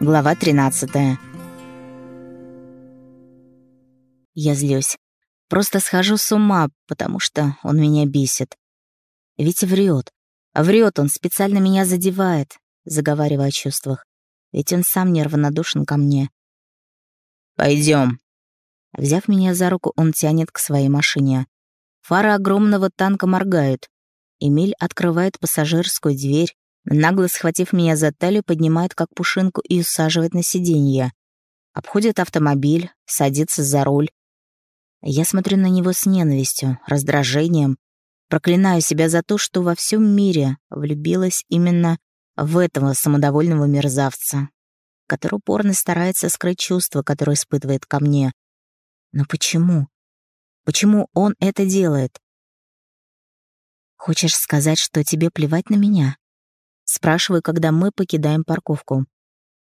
Глава 13. Я злюсь. Просто схожу с ума, потому что он меня бесит. Ведь врет. Врет он, специально меня задевает, заговаривая о чувствах. Ведь он сам неравнодушен ко мне. Пойдем. Взяв меня за руку, он тянет к своей машине. Фары огромного танка моргают. Эмиль открывает пассажирскую дверь, Нагло схватив меня за талию, поднимает как пушинку и усаживает на сиденье. Обходит автомобиль, садится за руль. Я смотрю на него с ненавистью, раздражением. Проклинаю себя за то, что во всем мире влюбилась именно в этого самодовольного мерзавца, который упорно старается скрыть чувства, которые испытывает ко мне. Но почему? Почему он это делает? Хочешь сказать, что тебе плевать на меня? Спрашиваю, когда мы покидаем парковку.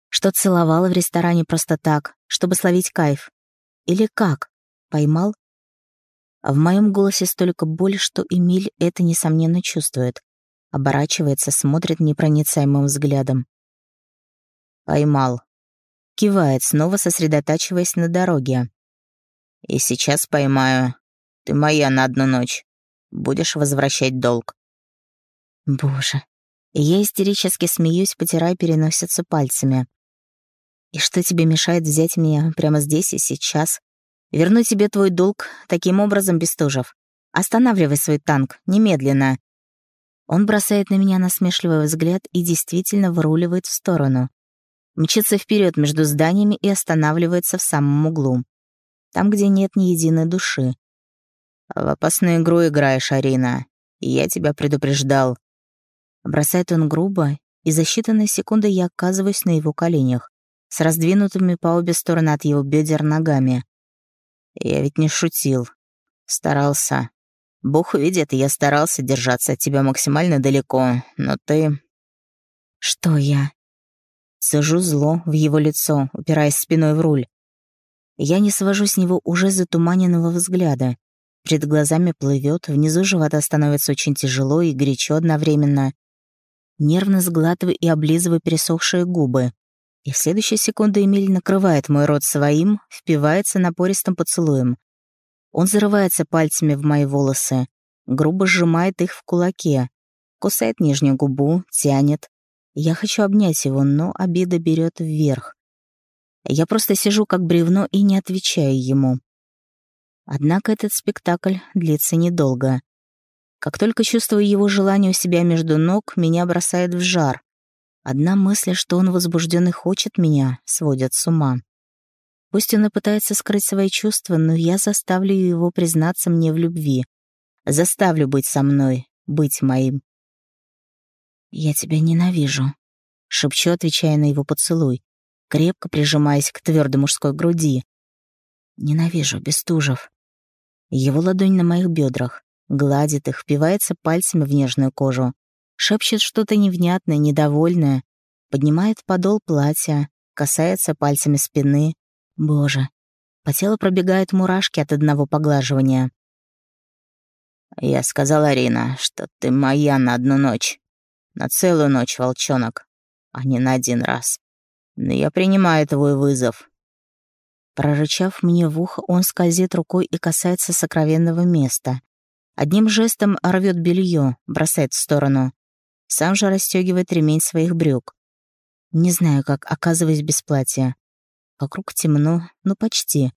Что целовала в ресторане просто так, чтобы словить кайф? Или как? Поймал? В моем голосе столько боли, что Эмиль это, несомненно, чувствует. Оборачивается, смотрит непроницаемым взглядом. Поймал. Кивает, снова сосредотачиваясь на дороге. И сейчас поймаю. Ты моя на одну ночь. Будешь возвращать долг. Боже, я истерически смеюсь, потирая переносицу пальцами. «И что тебе мешает взять меня прямо здесь и сейчас? Верну тебе твой долг таким образом, Бестужев. Останавливай свой танк, немедленно!» Он бросает на меня насмешливый взгляд и действительно выруливает в сторону. Мчится вперед между зданиями и останавливается в самом углу. Там, где нет ни единой души. «В опасную игру играешь, Арина. Я тебя предупреждал. Бросает он грубо, и за считанные секунды я оказываюсь на его коленях, с раздвинутыми по обе стороны от его бедер ногами. Я ведь не шутил. Старался. Бог увидит, я старался держаться от тебя максимально далеко, но ты... Что я? Сажу зло в его лицо, упираясь спиной в руль. Я не свожу с него уже затуманенного взгляда. Перед глазами плывет, внизу живота становится очень тяжело и горячо одновременно нервно сглатывая и облизывая пересохшие губы. И в следующую секунду Эмиль накрывает мой рот своим, впивается напористым поцелуем. Он зарывается пальцами в мои волосы, грубо сжимает их в кулаке, кусает нижнюю губу, тянет. Я хочу обнять его, но обида берет вверх. Я просто сижу как бревно и не отвечаю ему. Однако этот спектакль длится недолго. Как только чувствую его желание у себя между ног, меня бросает в жар. Одна мысль, что он возбужден и хочет меня, сводит с ума. Пусть он и пытается скрыть свои чувства, но я заставлю его признаться мне в любви. Заставлю быть со мной, быть моим. «Я тебя ненавижу», — шепчу, отвечая на его поцелуй, крепко прижимаясь к твердой мужской груди. «Ненавижу, Бестужев». Его ладонь на моих бедрах гладит их, впивается пальцами в нежную кожу, шепчет что-то невнятное, недовольное, поднимает подол платья, касается пальцами спины. Боже, по телу пробегают мурашки от одного поглаживания. «Я сказала, Арина, что ты моя на одну ночь. На целую ночь, волчонок, а не на один раз. Но я принимаю твой вызов». Прорычав мне в ухо, он скользит рукой и касается сокровенного места. Одним жестом рвет белье, бросает в сторону. Сам же расстегивает ремень своих брюк. Не знаю, как оказываюсь без платья. Вокруг темно, ну почти.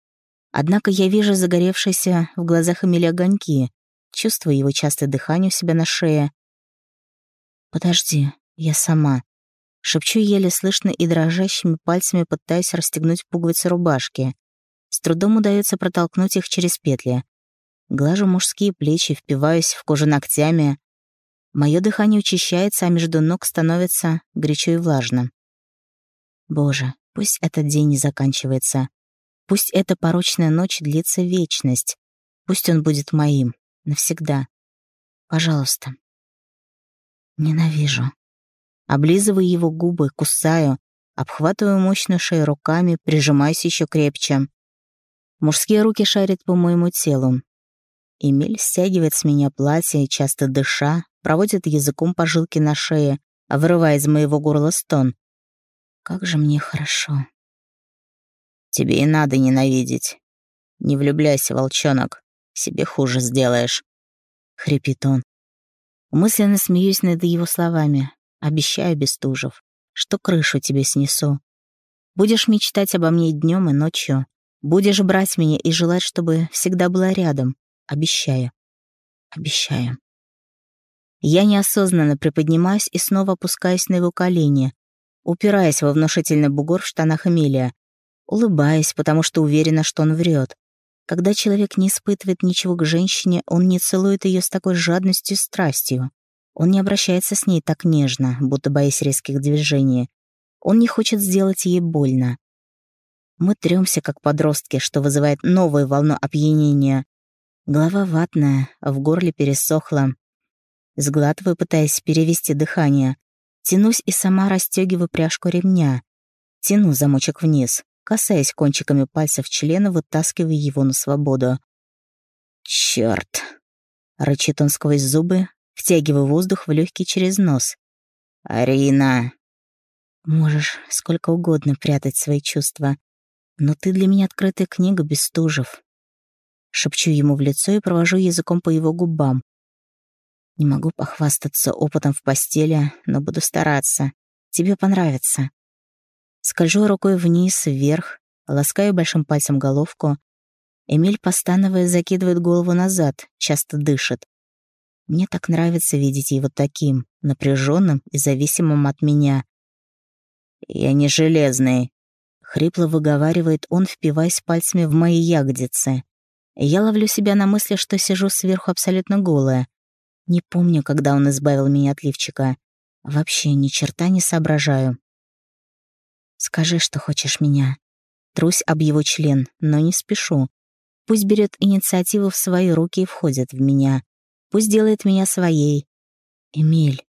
Однако я вижу загоревшиеся в глазах Эмили огоньки, чувствую его частое дыхание у себя на шее. «Подожди, я сама». Шепчу еле слышно и дрожащими пальцами пытаюсь расстегнуть пуговицы рубашки. С трудом удается протолкнуть их через петли. Глажу мужские плечи, впиваюсь в кожу ногтями. Мое дыхание учащается, а между ног становится горячо и влажно. Боже, пусть этот день не заканчивается. Пусть эта порочная ночь длится вечность. Пусть он будет моим. Навсегда. Пожалуйста. Ненавижу. Облизываю его губы, кусаю, обхватываю мощную шею руками, прижимаюсь еще крепче. Мужские руки шарят по моему телу, Эмиль стягивает с меня платье, часто дыша, проводит языком по жилке на шее, вырывая из моего горла стон. Как же мне хорошо. Тебе и надо ненавидеть. Не влюбляйся, волчонок, себе хуже сделаешь. Хрипит он. Мысленно смеюсь над его словами. Обещаю, Бестужев, что крышу тебе снесу. Будешь мечтать обо мне днем и ночью. Будешь брать меня и желать, чтобы всегда была рядом. Обещаю. Обещаю. Я неосознанно приподнимаюсь и снова опускаюсь на его колени, упираясь во внушительный бугор в штанах Эмилия. Улыбаясь, потому что уверена, что он врет. Когда человек не испытывает ничего к женщине, он не целует ее с такой жадностью и страстью. Он не обращается с ней так нежно, будто боясь резких движений. Он не хочет сделать ей больно. Мы трёмся, как подростки, что вызывает новую волну опьянения. Голова ватная, в горле пересохла. Сглатываю, пытаясь перевести дыхание. Тянусь и сама расстегиваю пряжку ремня. Тяну замочек вниз касаясь кончиками пальцев члена, вытаскивая его на свободу. «Чёрт!» — рычит он сквозь зубы, втягивая воздух в легкий через нос. «Арина!» «Можешь сколько угодно прятать свои чувства, но ты для меня открытая книга, Бестужев». Шепчу ему в лицо и провожу языком по его губам. Не могу похвастаться опытом в постели, но буду стараться. Тебе понравится. Скольжу рукой вниз, вверх, ласкаю большим пальцем головку. Эмиль, постановая, закидывает голову назад, часто дышит. Мне так нравится видеть его таким, напряженным и зависимым от меня. «Я не железный», — хрипло выговаривает он, впиваясь пальцами в мои ягодицы. Я ловлю себя на мысли, что сижу сверху абсолютно голая. Не помню, когда он избавил меня от лифчика. Вообще ни черта не соображаю. Скажи, что хочешь меня. Трусь об его член, но не спешу. Пусть берет инициативу в свои руки и входит в меня. Пусть делает меня своей. Эмиль.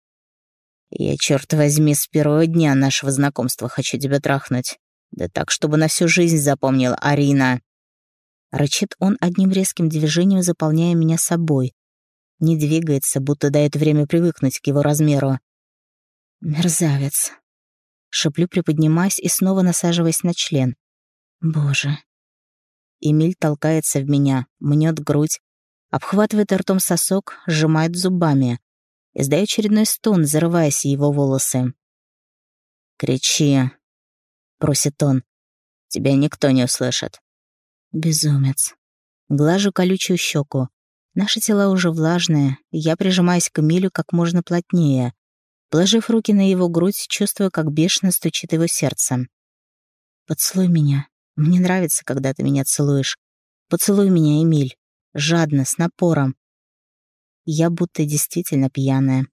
Я, черт возьми, с первого дня нашего знакомства хочу тебя трахнуть. Да так, чтобы на всю жизнь запомнил Арина. Рычит он одним резким движением, заполняя меня собой. Не двигается, будто дает время привыкнуть к его размеру. Мерзавец. Шеплю, приподнимаясь и снова насаживаясь на член. Боже. Эмиль толкается в меня, мнет грудь, обхватывает ртом сосок, сжимает зубами. Издаю очередной стон, зарываясь его волосы. «Кричи», — просит он. «Тебя никто не услышит». Безумец. Глажу колючую щеку. Наши тела уже влажные, я прижимаюсь к Эмилю как можно плотнее. Положив руки на его грудь, чувствую, как бешено стучит его сердце. «Поцелуй меня. Мне нравится, когда ты меня целуешь. Поцелуй меня, Эмиль. Жадно, с напором. Я будто действительно пьяная.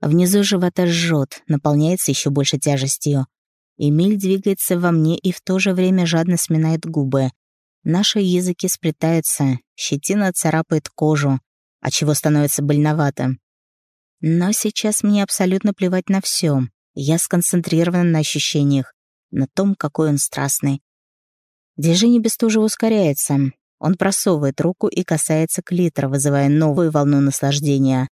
Внизу живота жжет, наполняется еще больше тяжестью. Эмиль двигается во мне и в то же время жадно сминает губы. Наши языки сплетаются, щетина царапает кожу, отчего становится больновато. Но сейчас мне абсолютно плевать на все. Я сконцентрирована на ощущениях, на том, какой он страстный. Движение Бестужева ускоряется. Он просовывает руку и касается клитора, вызывая новую волну наслаждения.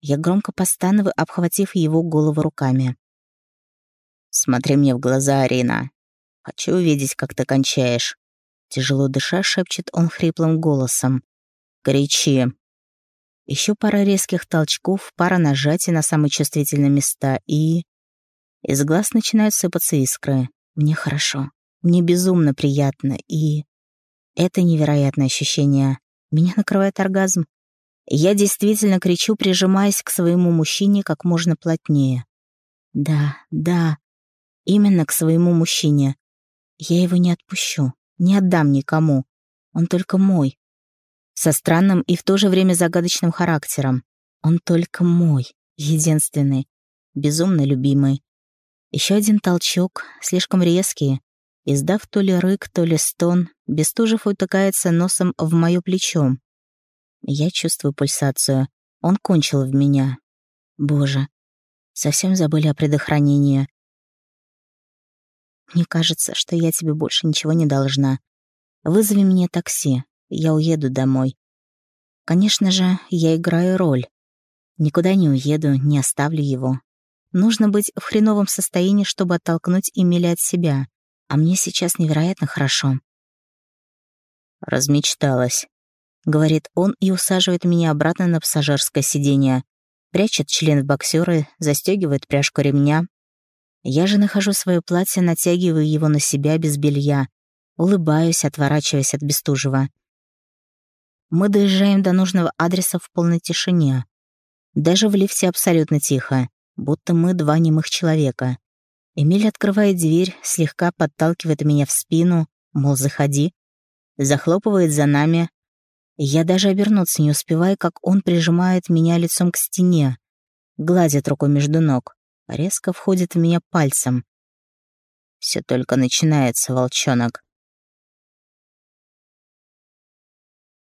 Я громко постановаю, обхватив его голову руками. «Смотри мне в глаза, Арина. Хочу увидеть, как ты кончаешь». Тяжело дыша, шепчет он хриплым голосом. «Кричи, еще пара резких толчков, пара нажатий на самые чувствительные места и... Из глаз начинают сыпаться искры. Мне хорошо. Мне безумно приятно. И... Это невероятное ощущение. Меня накрывает оргазм. Я действительно кричу, прижимаясь к своему мужчине как можно плотнее. Да, да, именно к своему мужчине. Я его не отпущу, не отдам никому. Он только мой, со странным и в то же время загадочным характером. Он только мой, единственный, безумно любимый. Еще один толчок, слишком резкий. Издав то ли рык, то ли стон, Бестужев утыкается носом в моё плечо. Я чувствую пульсацию. Он кончил в меня. Боже, совсем забыли о предохранении. Мне кажется, что я тебе больше ничего не должна. Вызови мне такси я уеду домой. Конечно же, я играю роль. Никуда не уеду, не оставлю его. Нужно быть в хреновом состоянии, чтобы оттолкнуть Эмиля от себя. А мне сейчас невероятно хорошо. «Размечталась», — говорит он и усаживает меня обратно на пассажирское сиденье. Прячет член в боксеры, застегивает пряжку ремня. Я же нахожу свое платье, натягиваю его на себя без белья. Улыбаюсь, отворачиваясь от Бестужева. Мы доезжаем до нужного адреса в полной тишине. Даже в лифте абсолютно тихо, будто мы два немых человека. Эмиль открывает дверь, слегка подталкивает меня в спину, мол, заходи. Захлопывает за нами. Я даже обернуться не успеваю, как он прижимает меня лицом к стене, гладит рукой между ног, резко входит в меня пальцем. Все только начинается, волчонок.